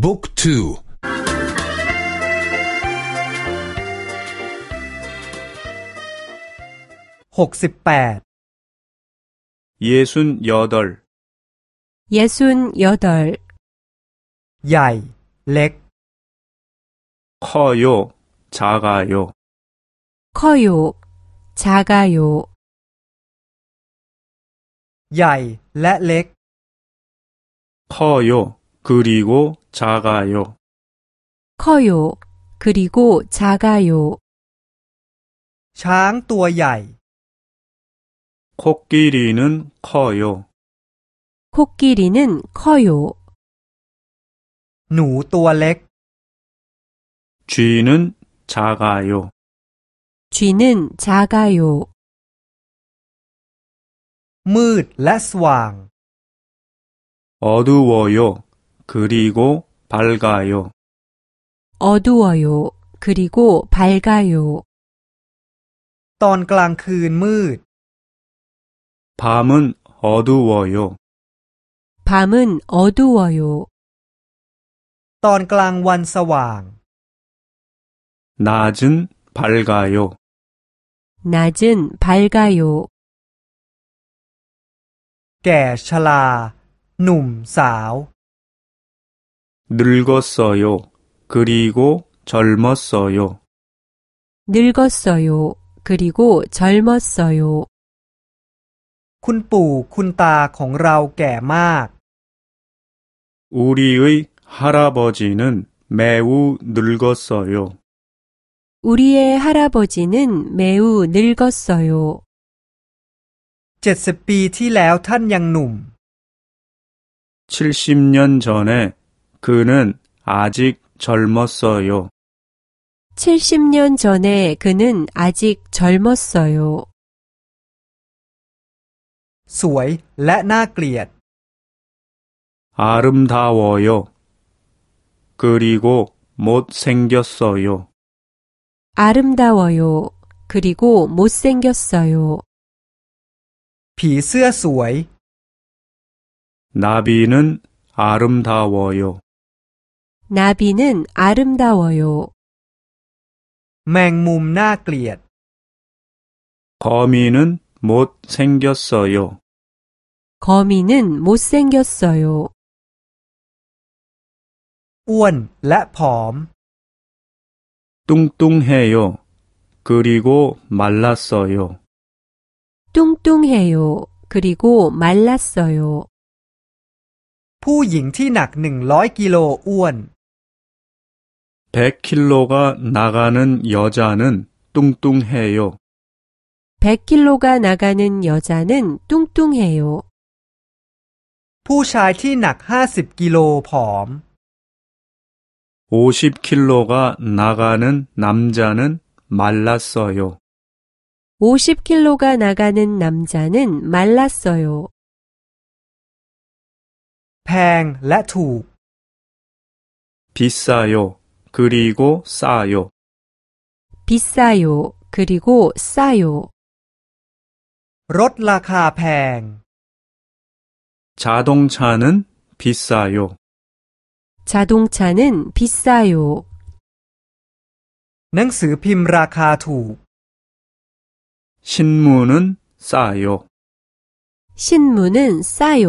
북 투68 예순 여덟. 예순 여덟. 야이 렉. 커요 작아요. 커요 작아요. 야이 렉. 커요 그리고 작아요 커요 그리고 작아요 ช้างตัวใหญ่ 코끼리는 커요 코끼리는 커요 หนูตัวเล็ก 쥐는 작아요 쥐는 작아요 มืดและสว่าง 어두워요 그리고 밝아요 어두워요 그리고 밝아요 ตอนกลางคืนมืด 밤은 어두워요 밤은 어두워요 ตอนกลางวันสว่าง 낮은 밝아요 낮은 밝아요 แก่ชรา หนุ่มสาว 늙었어요 그리고 젊었어요 늙었어요 그리고 젊었어요 คุณปู่คุณตาของเราแก่มาก 우리의 할아버지는 매우 늙었어요 우리의 할아버지는 매우 늙었어요 เจ็ดสิบปีที่แล้วท่านยังหนุ่ม 70년 전에 그는 아직 젊었어요 70년 전에 그는 아직 젊었어요. สวยและน่าเกลียด 아름다워요 그리고 못생겼어요 아름다워요. 그리고 못생겼어요. ผีเสื้อสวย 나비는 아름다워요 나비는 아름다워요. แมงมุมน่าเกลียด 거미는 못생겼어요 거미는 못생겼어요. อ้วนและผอม 뚱뚱해요 그리고 말랐어요 뚱뚱해요. 그리고 말랐어요. ผู้หญิงที่หนักหนึ่งร้อยกิโลอ้วน 100킬로가 나가는 여자는 뚱뚱해요 100kg가 나가는 여자는 뚱뚱해요. ผู้ชายที่หนักห้าสิบกิโลผอม 50킬로가 나가는 남자는 말랐어요 50kg가 나가는 남자는 말랐어요. แพงและถูก 비싸요 그리고 싸요 비싸요. 그리고 싸요. รถราคาแพง 자동차는 비싸요 자동차는 비싸요. หนังสือพิมพ์ราคาถูก 신문은 싸요 신문은 싸요.